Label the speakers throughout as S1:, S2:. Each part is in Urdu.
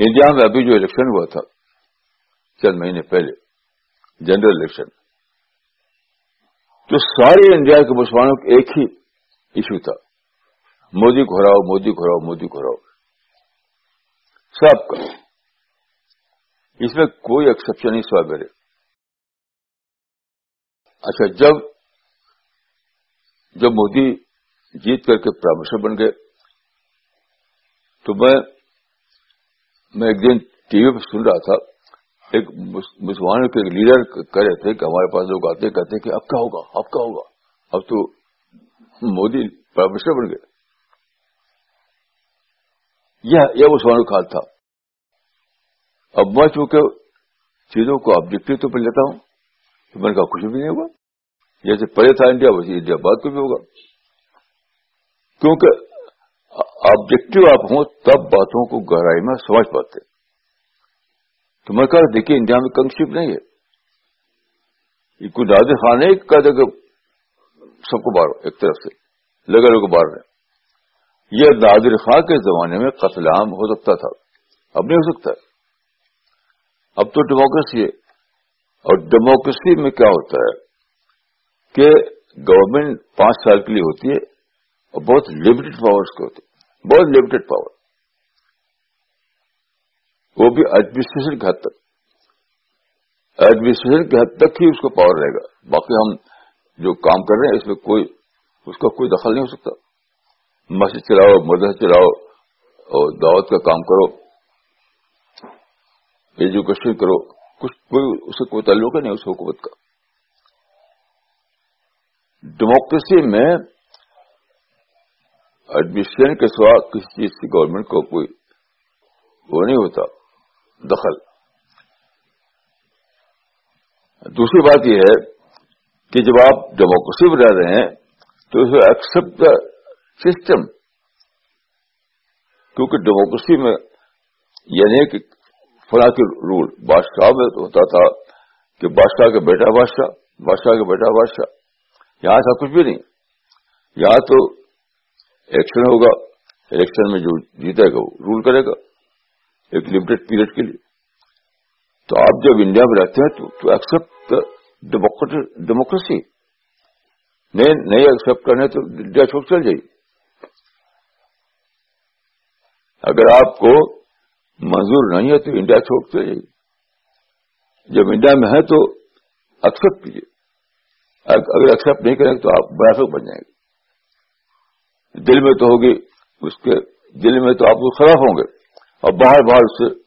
S1: انڈیا میں ابھی جو الیکشن ہوا تھا، چند مہینے پہلے جنرل الیکشن تو سارے انڈیا کے مسلمانوں کا ایک ہی ایشو تھا۔ مودی کو ہراؤ، مودی کو ہراؤ، مودی کو ہراؤ۔ سب کا۔ اس میں کوئی ایکسپشن نہیں سوا میرے۔ اچھا جب جب مودی جیت کر کے پرائم منسٹر بن گئے، تو میں میں ایک دن ٹی وی پہ سن رہا تھا، ایک مسلمانوں کے لیڈر کہہ رہے تھے کہ ہمارے پاس لوگ آتے کہتے کہ اب کیا ہوگا، اب کیا ہوگا؟ اب تو مودی پرائم منسٹر بن گئے۔ یہ مسلمانوں کا حال تھا۔ اب میں چونکہ چیزوں کو آبجیکٹو تو پہ لیتا ہوں، تو میں نے کہا کچھ بھی نہیں ہوگا۔ جیسے پہلے تھا انڈیا، ویسے انڈیا بعد کو بھی ہوگا۔ کیونکہ آبجیکٹو آپ ہوں تب باتوں کو گہرائی میں سمجھ پاتے تو میں کہا، دیکھیے انڈیا میں کنگشپ نہیں ہے۔ یہ کوئی نادر خان ہے کہہ دے کہ سب کو بارو ایک طرف سے لگا لوگ بار رہے یہ نادر خان کے زمانے میں قتل عام ہو سکتا تھا۔ اب نہیں ہو سکتا۔ اب تو ڈیموکریسی ہے۔ اور ڈیموکریسی میں کیا ہوتا ہے کہ گورنمنٹ پانچ سال کے لیے ہوتی ہے اور بہت لمیٹڈ پاور کے ہوتے بہت لمیٹڈ پاور وہ بھی ایڈمنسٹریشن کی حد تک. ایڈمنسٹریشن کی حد تک ہی اس کو پاور رہے گا. باقی ہم جو کام کر رہے ہیں اس میں کوئی اس کا کوئی دخل نہیں ہو سکتا. مسجد چلاؤ مدد چلاؤ، اور دعوت کا کام کرو ایجوکیشن کرو، کچھ کوئی اسے کوئی تعلق ہے نہیں اس حکومت کا. ڈیموکریسی میں ایڈمنسٹریشن کے سوا کسی چیز کی گورنمنٹ کو کوئی وہ نہیں ہوتا، دخل۔ دوسری بات یہ ہے کہ جب آپ ڈیموکریسی میں رہ رہے ہیں، تو اسے ایکسپٹ دا سسٹم کیونکہ ڈیموکریسی میں یعنی کہ فلاں کے رول بادشاہ میں ہوتا تھا کہ بادشاہ کا بیٹا بادشاہ بادشاہ کا بیٹا بادشاہ۔ یہاں ایسا کچھ بھی نہیں۔ یہاں تو الیکشن ہوگا، الیکشن میں جو جیتے گا وہ رول کرے گا، ایک لمیٹڈ پیریڈ کے لیے۔ تو آپ جب انڈیا میں رہتے ہیں تو ایکسپٹ ڈیموکریسی نہیں ایکسپٹ کرنے تو انڈیا چھوٹ چل جائے۔ اگر آپ کو منظور نہیں ہے تو انڈیا چھوڑتے جائیے جب انڈیا میں ہے تو ایکسپٹ کیجیے اگر ایکسپٹ نہیں کریں گے تو آپ منافق بن جائیں گے۔ دل میں تو ہوگی، اس کے دل میں تو آپ کو خراب ہوں گے۔ اور باہر باہر اس سے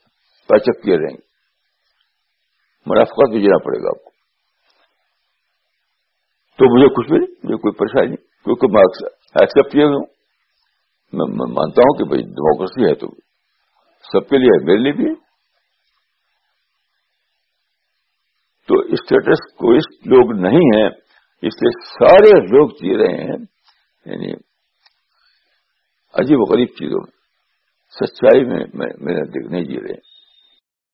S1: پیچک کیے رہیں گے۔ منافقت بھی جینا پڑے گا آپ کو۔ تو مجھے کچھ بھی نہیں، مجھے کوئی پریشانی نہیں کیونکہ میں ایکسپٹ کیے ہوں۔ میں مانتا ہوں کہ بھائی ڈیموکریسی ہے تو سب کے لیے میرے لیے بھی ہے۔ تو اسٹیٹس کوئی لوگ نہیں ہیں، اس لیے سارے لوگ جی رہے ہیں۔ یعنی عجیب و غریب چیزوں میں سچائی میں میرے دیکھ نہیں جی رہے ہیں۔